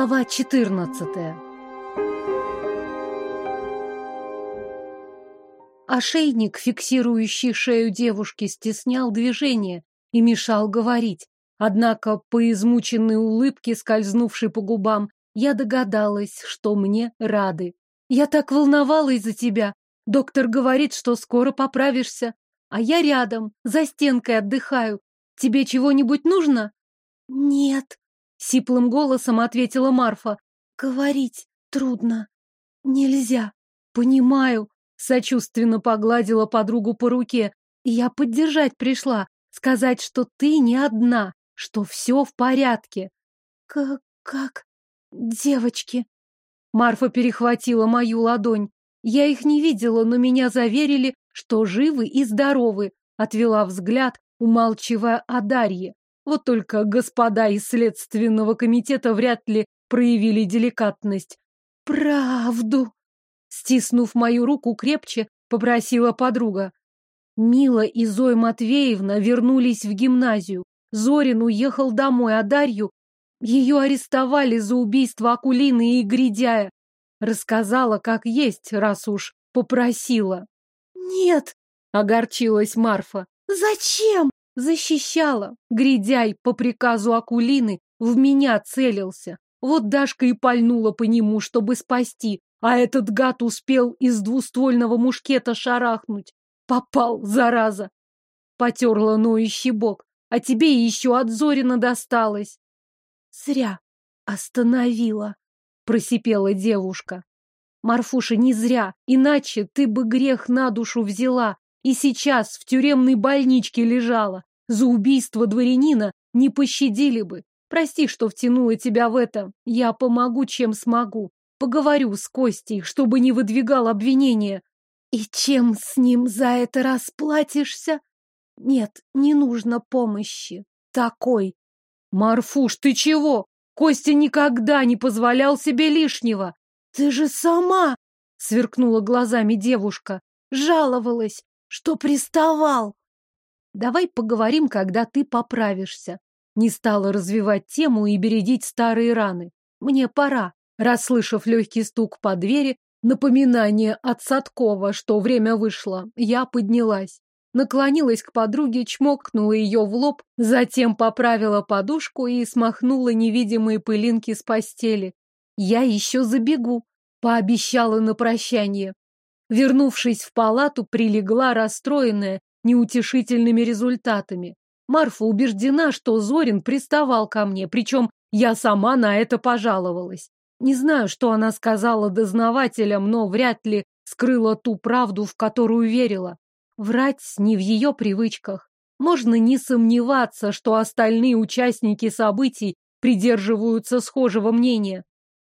Глава 14 Ошейник, фиксирующий шею девушки, стеснял движение и мешал говорить. Однако по измученной улыбке, скользнувшей по губам, я догадалась, что мне рады. Я так волновалась за тебя. Доктор говорит, что скоро поправишься. А я рядом, за стенкой отдыхаю. Тебе чего-нибудь нужно? Нет, Сиплым голосом ответила Марфа. Говорить трудно. Нельзя. Понимаю. Сочувственно погладила подругу по руке. Я поддержать пришла. Сказать, что ты не одна, что все в порядке. Как... как... девочки. Марфа перехватила мою ладонь. Я их не видела, но меня заверили, что живы и здоровы. Отвела взгляд, умалчивая о Дарье. Вот только господа из Следственного комитета вряд ли проявили деликатность. «Правду!» Стиснув мою руку крепче, попросила подруга. Мила и Зоя Матвеевна вернулись в гимназию. Зорин уехал домой, а Дарью... Ее арестовали за убийство Акулины и Гридяя. Рассказала, как есть, раз уж попросила. «Нет!» — огорчилась Марфа. «Зачем?» Защищала. Гридяй по приказу Акулины в меня целился. Вот Дашка и пальнула по нему, чтобы спасти, а этот гад успел из двуствольного мушкета шарахнуть. Попал, зараза. Потерла ноющий бок. А тебе еще от Зорина досталось. Зря остановила, просипела девушка. Марфуша, не зря, иначе ты бы грех на душу взяла, и сейчас в тюремной больничке лежала. За убийство дворянина не пощадили бы. Прости, что втянула тебя в это. Я помогу, чем смогу. Поговорю с Костей, чтобы не выдвигал обвинения. И чем с ним за это расплатишься? Нет, не нужно помощи. Такой. Марфуш, ты чего? Костя никогда не позволял себе лишнего. Ты же сама, сверкнула глазами девушка, жаловалась, что приставал. Давай поговорим, когда ты поправишься. Не стала развивать тему и бередить старые раны. Мне пора. Расслышав легкий стук по двери, напоминание от Садкова, что время вышло, я поднялась. Наклонилась к подруге, чмокнула ее в лоб, затем поправила подушку и смахнула невидимые пылинки с постели. Я еще забегу, пообещала на прощание. Вернувшись в палату, прилегла расстроенная неутешительными результатами. Марфа убеждена, что Зорин приставал ко мне, причем я сама на это пожаловалась. Не знаю, что она сказала дознавателям, но вряд ли скрыла ту правду, в которую верила. Врать не в ее привычках. Можно не сомневаться, что остальные участники событий придерживаются схожего мнения.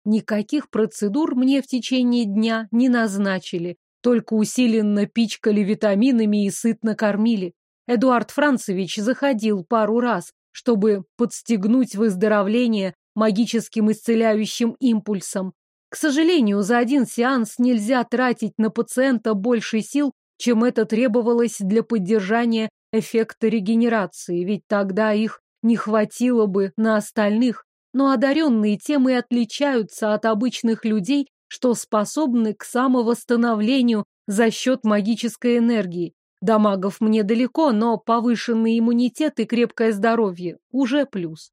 Никаких процедур мне в течение дня не назначили, только усиленно пичкали витаминами и сытно кормили. Эдуард Францевич заходил пару раз, чтобы подстегнуть выздоровление магическим исцеляющим импульсом. К сожалению, за один сеанс нельзя тратить на пациента больше сил, чем это требовалось для поддержания эффекта регенерации, ведь тогда их не хватило бы на остальных. Но одаренные тем и отличаются от обычных людей что способны к самовосстановлению за счет магической энергии. До магов мне далеко, но повышенный иммунитет и крепкое здоровье уже плюс.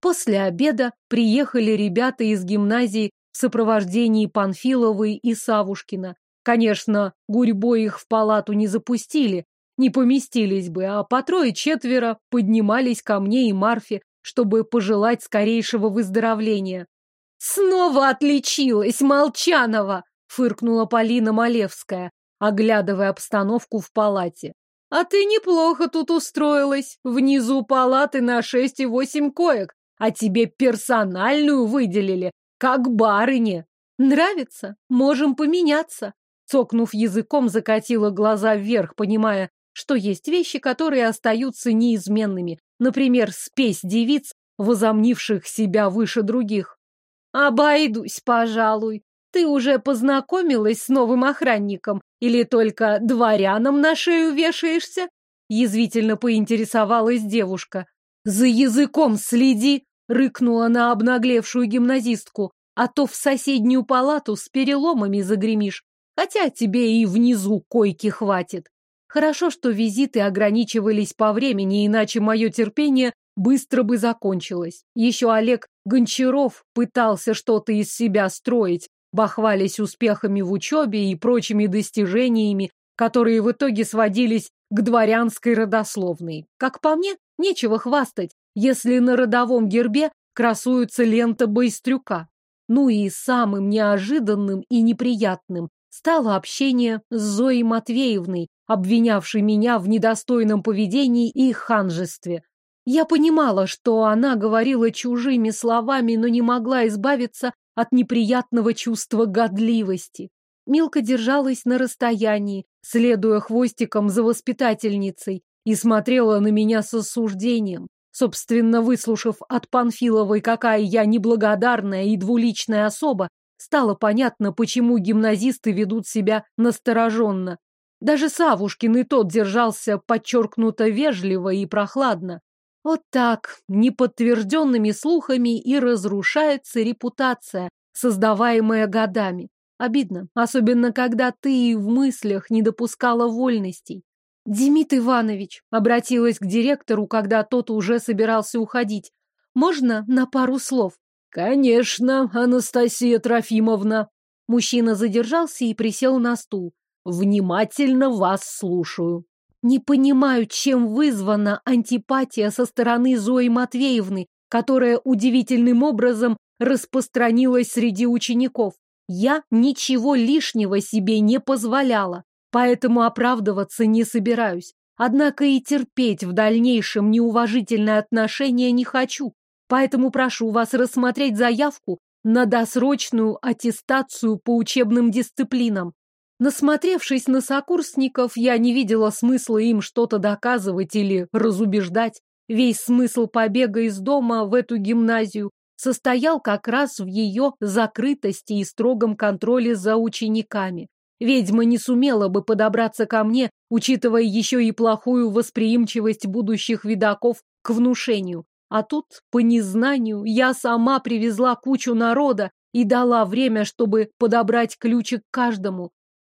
После обеда приехали ребята из гимназии в сопровождении Панфиловой и Савушкина. Конечно, гурьбой их в палату не запустили, не поместились бы, а по трое-четверо поднимались ко мне и Марфе, чтобы пожелать скорейшего выздоровления. «Снова отличилась, Молчанова!» — фыркнула Полина Малевская, оглядывая обстановку в палате. «А ты неплохо тут устроилась. Внизу палаты на шесть и восемь коек, а тебе персональную выделили, как барыне. Нравится? Можем поменяться». Цокнув языком, закатила глаза вверх, понимая, что есть вещи, которые остаются неизменными. Например, спесь девиц, возомнивших себя выше других. Обойдусь, пожалуй. Ты уже познакомилась с новым охранником или только дворянам на шею вешаешься? Язвительно поинтересовалась девушка. За языком следи, рыкнула на обнаглевшую гимназистку, а то в соседнюю палату с переломами загремишь, хотя тебе и внизу койки хватит. Хорошо, что визиты ограничивались по времени, иначе мое терпение быстро бы закончилось. Еще Олег Гончаров пытался что-то из себя строить, бахвались успехами в учебе и прочими достижениями, которые в итоге сводились к дворянской родословной. Как по мне, нечего хвастать, если на родовом гербе красуется лента Байстрюка. Ну и самым неожиданным и неприятным стало общение с Зоей Матвеевной, обвинявшей меня в недостойном поведении и ханжестве. Я понимала, что она говорила чужими словами, но не могла избавиться от неприятного чувства годливости. Милка держалась на расстоянии, следуя хвостиком за воспитательницей, и смотрела на меня с осуждением. Собственно, выслушав от Панфиловой, какая я неблагодарная и двуличная особа, стало понятно, почему гимназисты ведут себя настороженно. Даже Савушкин и тот держался подчеркнуто вежливо и прохладно. Вот так, неподтвержденными слухами и разрушается репутация, создаваемая годами. Обидно, особенно когда ты и в мыслях не допускала вольностей. Демид Иванович обратилась к директору, когда тот уже собирался уходить. Можно на пару слов? Конечно, Анастасия Трофимовна. Мужчина задержался и присел на стул. Внимательно вас слушаю. Не понимаю, чем вызвана антипатия со стороны Зои Матвеевны, которая удивительным образом распространилась среди учеников. Я ничего лишнего себе не позволяла, поэтому оправдываться не собираюсь. Однако и терпеть в дальнейшем неуважительное отношение не хочу, поэтому прошу вас рассмотреть заявку на досрочную аттестацию по учебным дисциплинам. Насмотревшись на сокурсников, я не видела смысла им что-то доказывать или разубеждать. Весь смысл побега из дома в эту гимназию состоял как раз в ее закрытости и строгом контроле за учениками. Ведьма не сумела бы подобраться ко мне, учитывая еще и плохую восприимчивость будущих видаков к внушению. А тут, по незнанию, я сама привезла кучу народа и дала время, чтобы подобрать ключик каждому.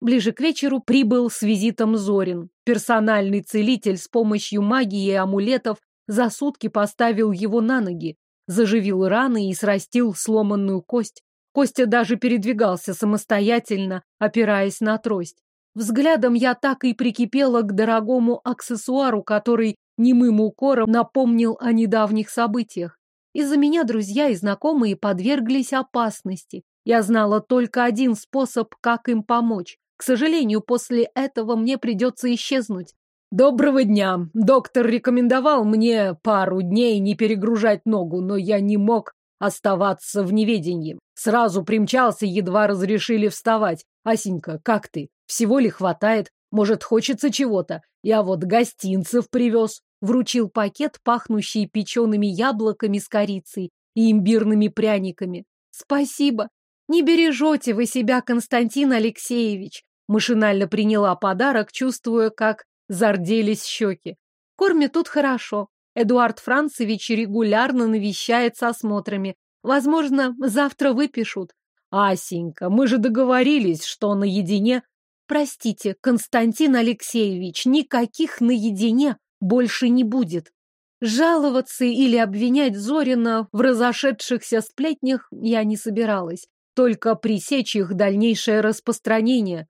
Ближе к вечеру прибыл с визитом Зорин. Персональный целитель с помощью магии и амулетов за сутки поставил его на ноги, заживил раны и срастил сломанную кость. Костя даже передвигался самостоятельно, опираясь на трость. Взглядом я так и прикипела к дорогому аксессуару, который немым укором напомнил о недавних событиях. Из-за меня друзья и знакомые подверглись опасности. Я знала только один способ, как им помочь. К сожалению, после этого мне придется исчезнуть. Доброго дня. Доктор рекомендовал мне пару дней не перегружать ногу, но я не мог оставаться в неведении. Сразу примчался, едва разрешили вставать. Асенька, как ты? Всего ли хватает? Может, хочется чего-то? Я вот гостинцев привез. Вручил пакет, пахнущий печеными яблоками с корицей и имбирными пряниками. Спасибо. Не бережете вы себя, Константин Алексеевич. Машинально приняла подарок, чувствуя, как зарделись щеки. Кормят тут хорошо. Эдуард Францевич регулярно навещает с осмотрами. Возможно, завтра выпишут. Асенька, мы же договорились, что наедине... Простите, Константин Алексеевич, никаких наедине больше не будет. Жаловаться или обвинять Зорина в разошедшихся сплетнях я не собиралась только пресечь их дальнейшее распространение.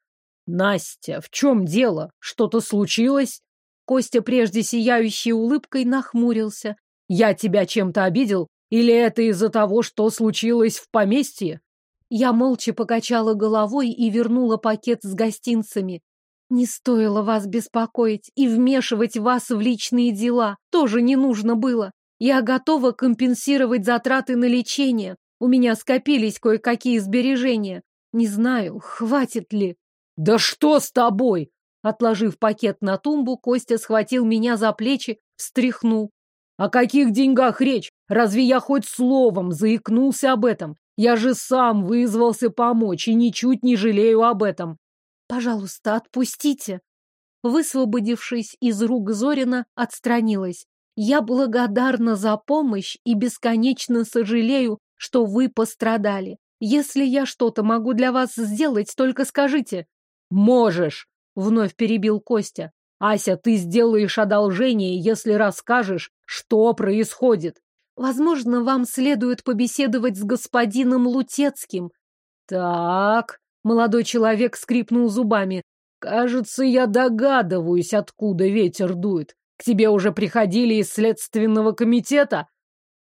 Настя, в чем дело? Что-то случилось? Костя, прежде сияющей улыбкой, нахмурился. Я тебя чем-то обидел? Или это из-за того, что случилось в поместье? Я молча покачала головой и вернула пакет с гостинцами. Не стоило вас беспокоить и вмешивать вас в личные дела. Тоже не нужно было. Я готова компенсировать затраты на лечение. У меня скопились кое-какие сбережения. Не знаю, хватит ли. Да что с тобой? Отложив пакет на тумбу, Костя схватил меня за плечи, встряхнул. О каких деньгах речь? Разве я хоть словом заикнулся об этом? Я же сам вызвался помочь и ничуть не жалею об этом. Пожалуйста, отпустите. Высвободившись из рук Зорина, отстранилась. Я благодарна за помощь и бесконечно сожалею, что вы пострадали. Если я что-то могу для вас сделать, только скажите. Можешь, вновь перебил Костя. Ася, ты сделаешь одолжение, если расскажешь, что происходит. Возможно, вам следует побеседовать с господином Лутецким. Так, молодой человек скрипнул зубами. Кажется, я догадываюсь, откуда ветер дует. К тебе уже приходили из следственного комитета?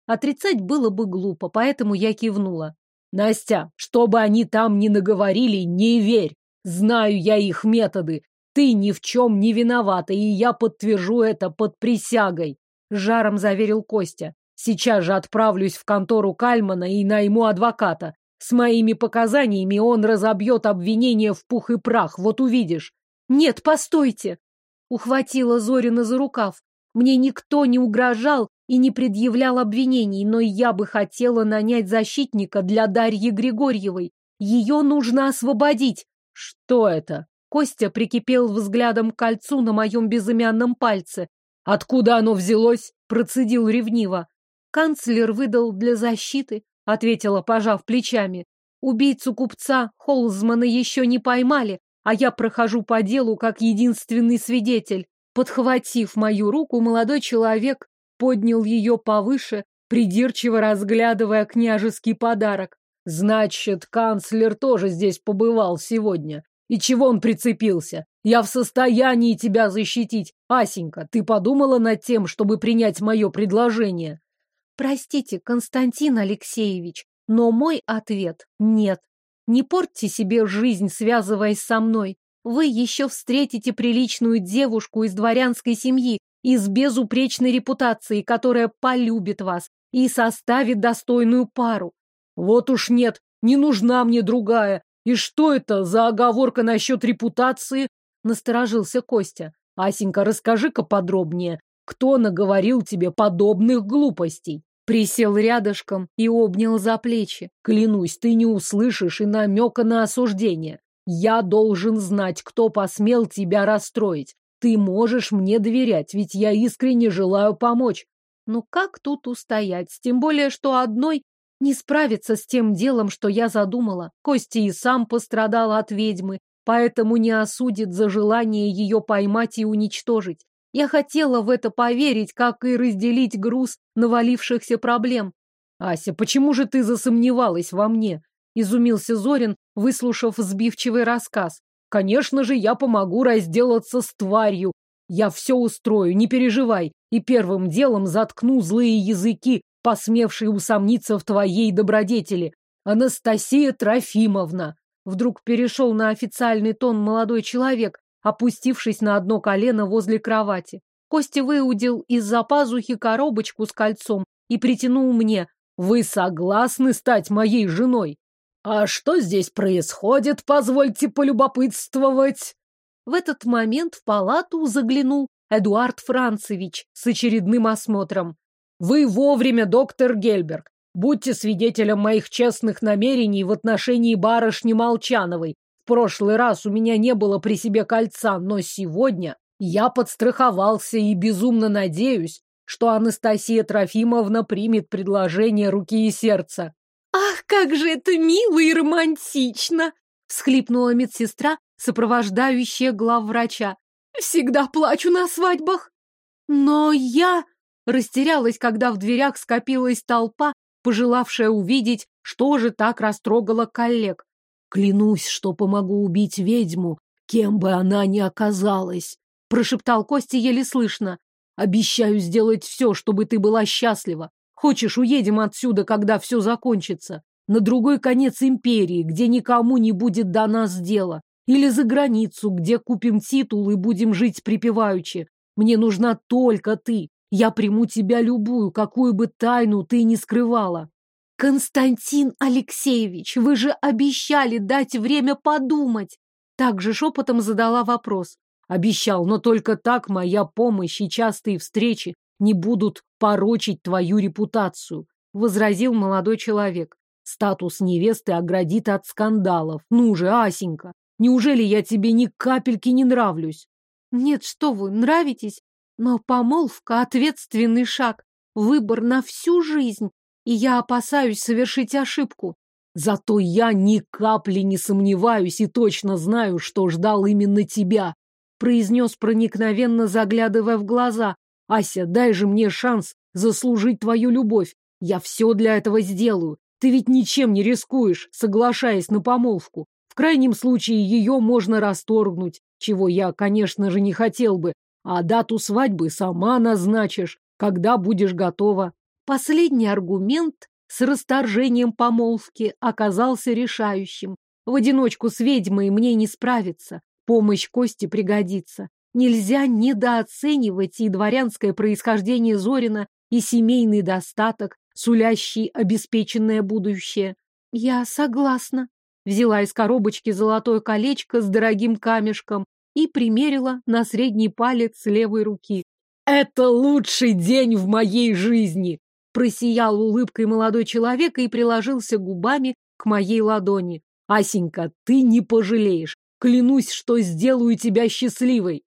Отрицать было бы глупо, поэтому я кивнула. Настя, что бы они там ни наговорили, не верь. Знаю я их методы. Ты ни в чем не виновата, и я подтвержу это под присягой. Жаром заверил Костя. Сейчас же отправлюсь в контору Кальмана и найму адвоката. С моими показаниями он разобьет обвинение в пух и прах, вот увидишь. Нет, постойте. Ухватила Зорина за рукав. Мне никто не угрожал и не предъявлял обвинений, но я бы хотела нанять защитника для Дарьи Григорьевой. Ее нужно освободить. Что это? Костя прикипел взглядом к кольцу на моем безымянном пальце. Откуда оно взялось? Процедил ревниво. Канцлер выдал для защиты, ответила, пожав плечами. Убийцу купца Холзмана еще не поймали, а я прохожу по делу как единственный свидетель. Подхватив мою руку, молодой человек поднял ее повыше, придирчиво разглядывая княжеский подарок. Значит, канцлер тоже здесь побывал сегодня. И чего он прицепился? Я в состоянии тебя защитить. Асенька, ты подумала над тем, чтобы принять мое предложение? Простите, Константин Алексеевич, но мой ответ – нет. Не портьте себе жизнь, связываясь со мной. Вы еще встретите приличную девушку из дворянской семьи и с безупречной репутацией, которая полюбит вас и составит достойную пару. Вот уж нет, не нужна мне другая. И что это за оговорка насчет репутации? Насторожился Костя. Асенька, расскажи-ка подробнее, кто наговорил тебе подобных глупостей? Присел рядышком и обнял за плечи. Клянусь, ты не услышишь и намека на осуждение. Я должен знать, кто посмел тебя расстроить. Ты можешь мне доверять, ведь я искренне желаю помочь. Ну как тут устоять? Тем более, что одной не справиться с тем делом, что я задумала. Кости и сам пострадал от ведьмы, поэтому не осудит за желание ее поймать и уничтожить. Я хотела в это поверить, как и разделить груз навалившихся проблем. «Ася, почему же ты засомневалась во мне?» — изумился Зорин, выслушав сбивчивый рассказ. «Конечно же, я помогу разделаться с тварью. Я все устрою, не переживай, и первым делом заткну злые языки, посмевшие усомниться в твоей добродетели. Анастасия Трофимовна!» Вдруг перешел на официальный тон молодой человек, опустившись на одно колено возле кровати. Костя выудил из-за пазухи коробочку с кольцом и притянул мне. «Вы согласны стать моей женой?» «А что здесь происходит, позвольте полюбопытствовать?» В этот момент в палату заглянул Эдуард Францевич с очередным осмотром. «Вы вовремя, доктор Гельберг. Будьте свидетелем моих честных намерений в отношении барышни Молчановой прошлый раз у меня не было при себе кольца, но сегодня я подстраховался и безумно надеюсь, что Анастасия Трофимовна примет предложение руки и сердца. «Ах, как же это мило и романтично!» — всхлипнула медсестра, сопровождающая главврача. «Всегда плачу на свадьбах!» «Но я...» — растерялась, когда в дверях скопилась толпа, пожелавшая увидеть, что же так растрогало коллег. Клянусь, что помогу убить ведьму, кем бы она ни оказалась, прошептал Костя еле слышно. Обещаю сделать все, чтобы ты была счастлива. Хочешь, уедем отсюда, когда все закончится? На другой конец империи, где никому не будет до нас дела. Или за границу, где купим титул и будем жить припеваючи. Мне нужна только ты. Я приму тебя любую, какую бы тайну ты ни скрывала. «Константин Алексеевич, вы же обещали дать время подумать!» Также шепотом задала вопрос. «Обещал, но только так моя помощь и частые встречи не будут порочить твою репутацию», — возразил молодой человек. «Статус невесты оградит от скандалов. Ну же, Асенька, неужели я тебе ни капельки не нравлюсь?» «Нет, что вы, нравитесь? Но помолвка — ответственный шаг, выбор на всю жизнь, и я опасаюсь совершить ошибку. Зато я ни капли не сомневаюсь и точно знаю, что ждал именно тебя, произнес проникновенно, заглядывая в глаза. Ася, дай же мне шанс заслужить твою любовь. Я все для этого сделаю. Ты ведь ничем не рискуешь, соглашаясь на помолвку. В крайнем случае ее можно расторгнуть, чего я, конечно же, не хотел бы, а дату свадьбы сама назначишь, когда будешь готова. Последний аргумент с расторжением помолвки оказался решающим. В одиночку с ведьмой мне не справиться, помощь Кости пригодится. Нельзя недооценивать и дворянское происхождение Зорина, и семейный достаток, сулящий обеспеченное будущее. Я согласна. Взяла из коробочки золотое колечко с дорогим камешком и примерила на средний палец левой руки. «Это лучший день в моей жизни!» Просиял улыбкой молодой человек и приложился губами к моей ладони. «Асенька, ты не пожалеешь. Клянусь, что сделаю тебя счастливой.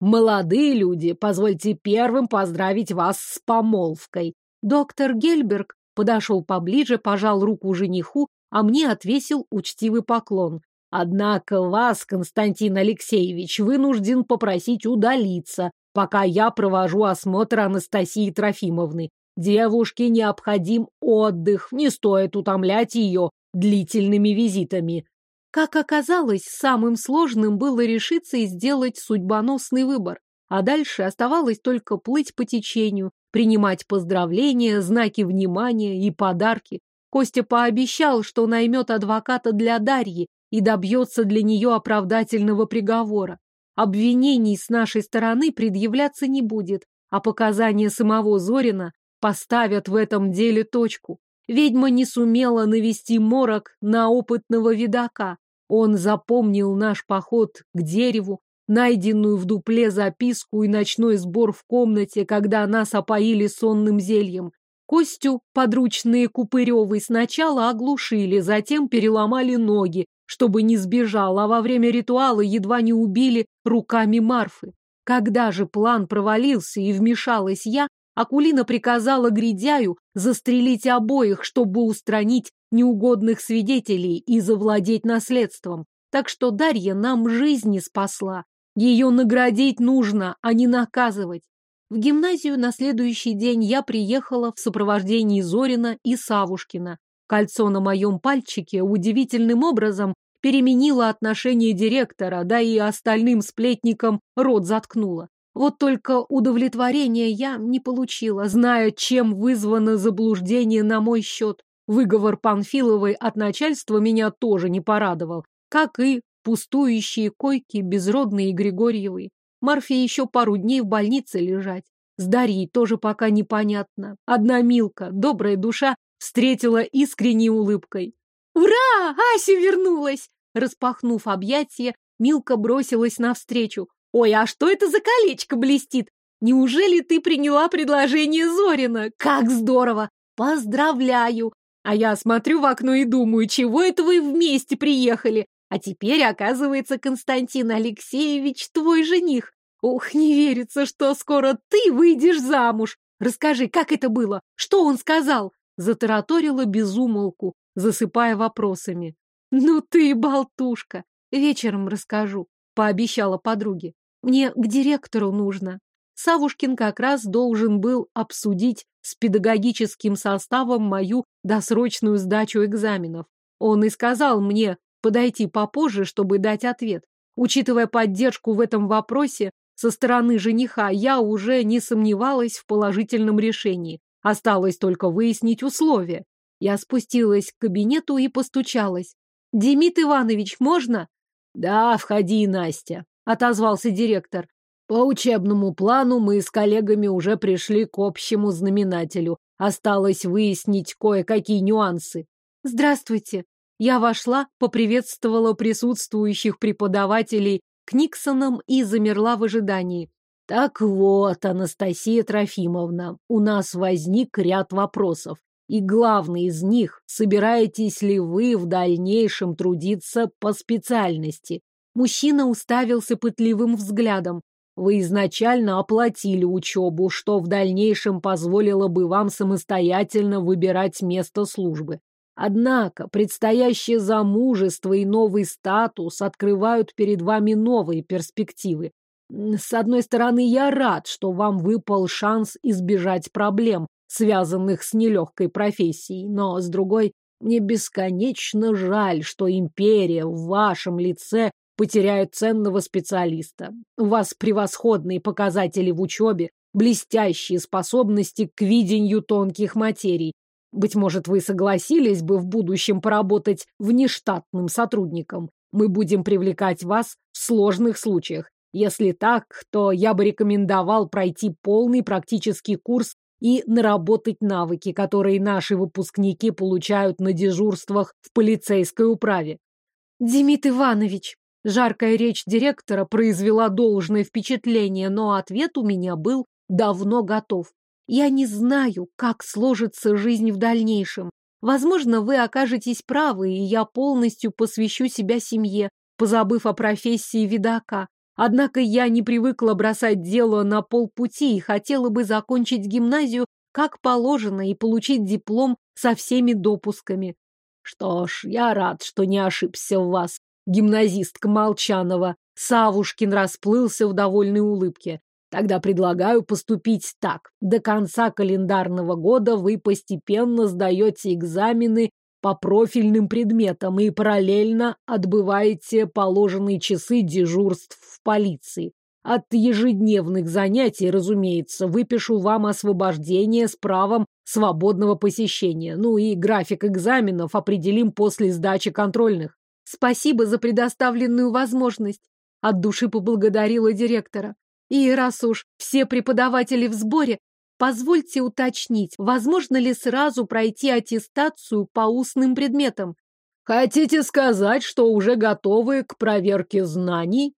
Молодые люди, позвольте первым поздравить вас с помолвкой. Доктор Гельберг подошел поближе, пожал руку жениху, а мне отвесил учтивый поклон. Однако вас, Константин Алексеевич, вынужден попросить удалиться, пока я провожу осмотр Анастасии Трофимовны. Девушке необходим отдых, не стоит утомлять ее длительными визитами. Как оказалось, самым сложным было решиться и сделать судьбоносный выбор, а дальше оставалось только плыть по течению, принимать поздравления, знаки внимания и подарки. Костя пообещал, что наймет адвоката для Дарьи и добьется для нее оправдательного приговора. Обвинений с нашей стороны предъявляться не будет, а показания самого Зорина поставят в этом деле точку. Ведьма не сумела навести морок на опытного видака. Он запомнил наш поход к дереву, найденную в дупле записку и ночной сбор в комнате, когда нас опоили сонным зельем. Костю подручные Купыревой сначала оглушили, затем переломали ноги, чтобы не сбежал, а во время ритуала едва не убили руками Марфы. Когда же план провалился и вмешалась я, Акулина приказала Гридяю застрелить обоих, чтобы устранить неугодных свидетелей и завладеть наследством. Так что Дарья нам жизни спасла. Ее наградить нужно, а не наказывать. В гимназию на следующий день я приехала в сопровождении Зорина и Савушкина. Кольцо на моем пальчике удивительным образом переменило отношение директора, да и остальным сплетникам рот заткнуло. Вот только удовлетворения я не получила, зная, чем вызвано заблуждение на мой счет. Выговор Панфиловой от начальства меня тоже не порадовал, как и пустующие койки безродные Григорьевой. Марфе еще пару дней в больнице лежать. С Дарьей тоже пока непонятно. Одна Милка, добрая душа, встретила искренней улыбкой. «Ура! Ася вернулась!» Распахнув объятия, Милка бросилась навстречу. Ой, а что это за колечко блестит? Неужели ты приняла предложение Зорина? Как здорово! Поздравляю! А я смотрю в окно и думаю, чего это вы вместе приехали? А теперь, оказывается, Константин Алексеевич твой жених. Ух, не верится, что скоро ты выйдешь замуж. Расскажи, как это было? Что он сказал? Затараторила безумолку, засыпая вопросами. Ну ты болтушка. Вечером расскажу, пообещала подруге. Мне к директору нужно. Савушкин как раз должен был обсудить с педагогическим составом мою досрочную сдачу экзаменов. Он и сказал мне подойти попозже, чтобы дать ответ. Учитывая поддержку в этом вопросе со стороны жениха, я уже не сомневалась в положительном решении. Осталось только выяснить условия. Я спустилась к кабинету и постучалась. «Демид Иванович, можно?» «Да, входи, Настя», отозвался директор. По учебному плану мы с коллегами уже пришли к общему знаменателю. Осталось выяснить кое-какие нюансы. Здравствуйте. Я вошла, поприветствовала присутствующих преподавателей к Никсонам и замерла в ожидании. Так вот, Анастасия Трофимовна, у нас возник ряд вопросов. И главный из них, собираетесь ли вы в дальнейшем трудиться по специальности? Мужчина уставился пытливым взглядом. Вы изначально оплатили учебу, что в дальнейшем позволило бы вам самостоятельно выбирать место службы. Однако предстоящее замужество и новый статус открывают перед вами новые перспективы. С одной стороны, я рад, что вам выпал шанс избежать проблем, связанных с нелегкой профессией, но, с другой, мне бесконечно жаль, что империя в вашем лице потеряет ценного специалиста. У вас превосходные показатели в учебе, блестящие способности к видению тонких материй, быть может, вы согласились бы в будущем поработать внештатным сотрудником. Мы будем привлекать вас в сложных случаях. Если так, то я бы рекомендовал пройти полный практический курс и наработать навыки, которые наши выпускники получают на дежурствах в полицейской управе. Демид Иванович, жаркая речь директора произвела должное впечатление, но ответ у меня был давно готов. Я не знаю, как сложится жизнь в дальнейшем. Возможно, вы окажетесь правы, и я полностью посвящу себя семье, позабыв о профессии видака. Однако я не привыкла бросать дело на полпути и хотела бы закончить гимназию как положено и получить диплом со всеми допусками. Что ж, я рад, что не ошибся в вас, гимназистка Молчанова. Савушкин расплылся в довольной улыбке. Тогда предлагаю поступить так. До конца календарного года вы постепенно сдаете экзамены по профильным предметам и параллельно отбываете положенные часы дежурств в полиции. От ежедневных занятий, разумеется, выпишу вам освобождение с правом свободного посещения. Ну и график экзаменов определим после сдачи контрольных. Спасибо за предоставленную возможность. От души поблагодарила директора. И раз уж все преподаватели в сборе, позвольте уточнить, возможно ли сразу пройти аттестацию по устным предметам? Хотите сказать, что уже готовы к проверке знаний?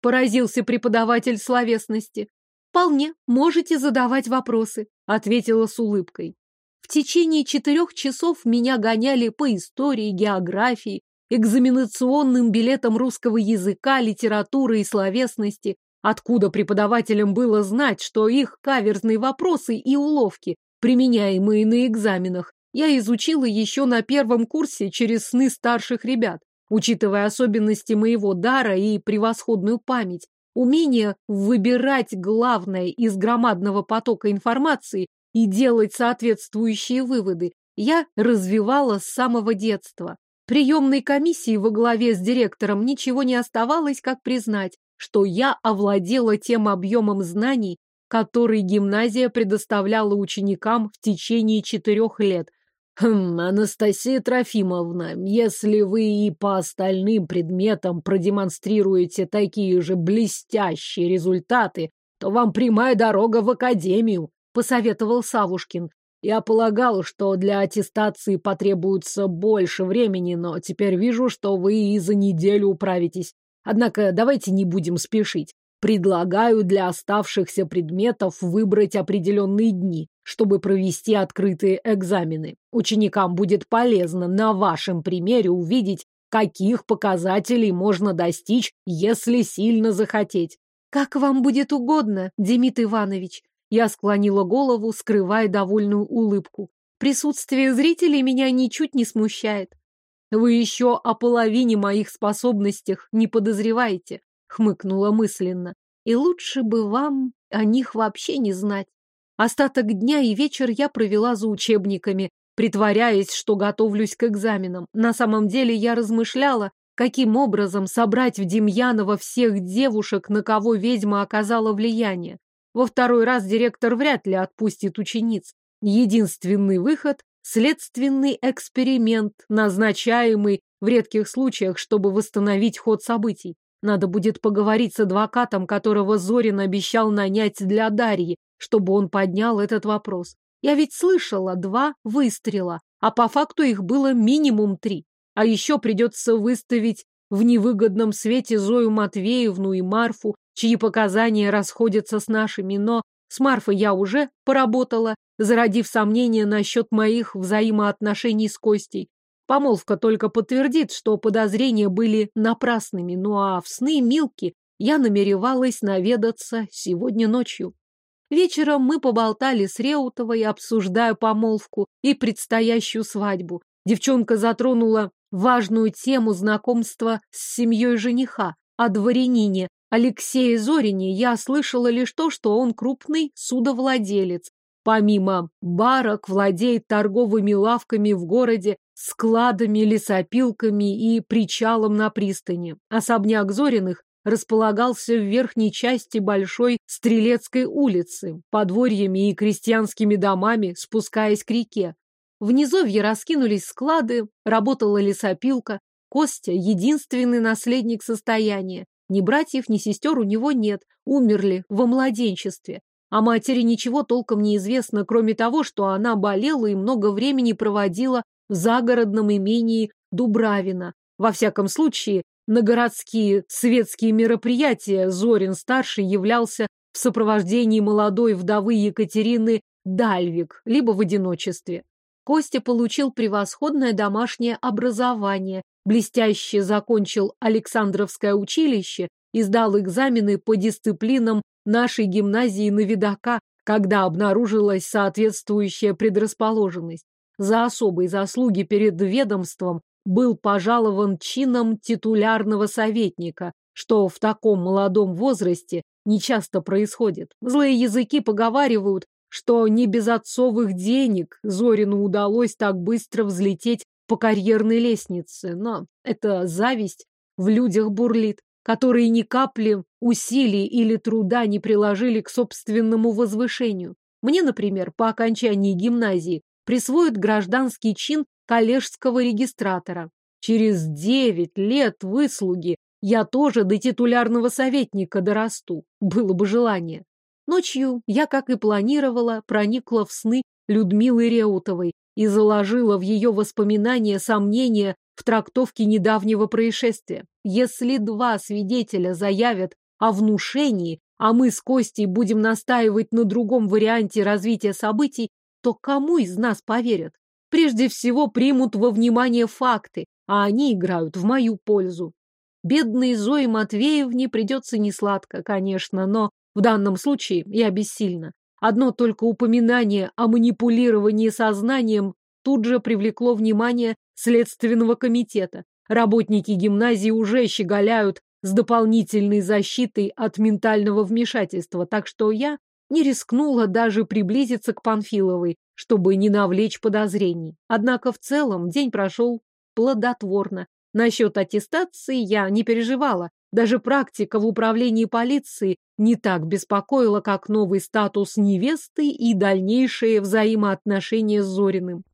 Поразился преподаватель словесности. Вполне, можете задавать вопросы, ответила с улыбкой. В течение четырех часов меня гоняли по истории, географии, экзаменационным билетам русского языка, литературы и словесности, Откуда преподавателям было знать, что их каверзные вопросы и уловки, применяемые на экзаменах, я изучила еще на первом курсе через сны старших ребят, учитывая особенности моего дара и превосходную память, умение выбирать главное из громадного потока информации и делать соответствующие выводы, я развивала с самого детства. Приемной комиссии во главе с директором ничего не оставалось, как признать, что я овладела тем объемом знаний, который гимназия предоставляла ученикам в течение четырех лет. Хм, Анастасия Трофимовна, если вы и по остальным предметам продемонстрируете такие же блестящие результаты, то вам прямая дорога в академию, посоветовал Савушкин. Я полагал, что для аттестации потребуется больше времени, но теперь вижу, что вы и за неделю управитесь. Однако давайте не будем спешить. Предлагаю для оставшихся предметов выбрать определенные дни, чтобы провести открытые экзамены. Ученикам будет полезно на вашем примере увидеть, каких показателей можно достичь, если сильно захотеть. Как вам будет угодно, Демид Иванович. Я склонила голову, скрывая довольную улыбку. Присутствие зрителей меня ничуть не смущает. Вы еще о половине моих способностях не подозреваете, хмыкнула мысленно. И лучше бы вам о них вообще не знать. Остаток дня и вечер я провела за учебниками, притворяясь, что готовлюсь к экзаменам. На самом деле я размышляла, каким образом собрать в Демьянова всех девушек, на кого ведьма оказала влияние. Во второй раз директор вряд ли отпустит учениц. Единственный выход Следственный эксперимент, назначаемый в редких случаях, чтобы восстановить ход событий. Надо будет поговорить с адвокатом, которого Зорин обещал нанять для Дарьи, чтобы он поднял этот вопрос. Я ведь слышала два выстрела, а по факту их было минимум три. А еще придется выставить в невыгодном свете Зою Матвеевну и Марфу, чьи показания расходятся с нашими, но с Марфой я уже поработала, зародив сомнения насчет моих взаимоотношений с Костей. Помолвка только подтвердит, что подозрения были напрасными, ну а в сны Милки я намеревалась наведаться сегодня ночью. Вечером мы поболтали с Реутовой, обсуждая помолвку и предстоящую свадьбу. Девчонка затронула важную тему знакомства с семьей жениха, о дворянине Алексее Зорине я слышала лишь то, что он крупный судовладелец. Помимо барок владеет торговыми лавками в городе, складами, лесопилками и причалом на пристани. Особняк Зориных располагался в верхней части большой Стрелецкой улицы, подворьями и крестьянскими домами, спускаясь к реке. В низовье раскинулись склады, работала лесопилка. Костя — единственный наследник состояния. Ни братьев, ни сестер у него нет, умерли во младенчестве. О матери ничего толком не известно, кроме того, что она болела и много времени проводила в загородном имении Дубравина. Во всяком случае, на городские светские мероприятия Зорин-старший являлся в сопровождении молодой вдовы Екатерины Дальвик, либо в одиночестве. Костя получил превосходное домашнее образование, блестяще закончил Александровское училище и сдал экзамены по дисциплинам нашей гимназии на видака, когда обнаружилась соответствующая предрасположенность. За особые заслуги перед ведомством был пожалован чином титулярного советника, что в таком молодом возрасте нечасто происходит. Злые языки поговаривают, что не без отцовых денег Зорину удалось так быстро взлететь по карьерной лестнице, но это зависть в людях бурлит, которые ни капли усилий или труда не приложили к собственному возвышению. Мне, например, по окончании гимназии присвоят гражданский чин коллежского регистратора. Через девять лет выслуги я тоже до титулярного советника дорасту, было бы желание. Ночью я, как и планировала, проникла в сны Людмилы Реутовой и заложила в ее воспоминания сомнения в трактовке недавнего происшествия. Если два свидетеля заявят о внушении, а мы с Костей будем настаивать на другом варианте развития событий, то кому из нас поверят? Прежде всего примут во внимание факты, а они играют в мою пользу. Бедной Зои Матвеевне придется несладко, конечно, но в данном случае я бессильна. Одно только упоминание о манипулировании сознанием тут же привлекло внимание Следственного комитета. Работники гимназии уже щеголяют с дополнительной защитой от ментального вмешательства, так что я не рискнула даже приблизиться к Панфиловой, чтобы не навлечь подозрений. Однако в целом день прошел плодотворно. Насчет аттестации я не переживала. Даже практика в управлении полиции не так беспокоила, как новый статус невесты и дальнейшие взаимоотношения с Зориным.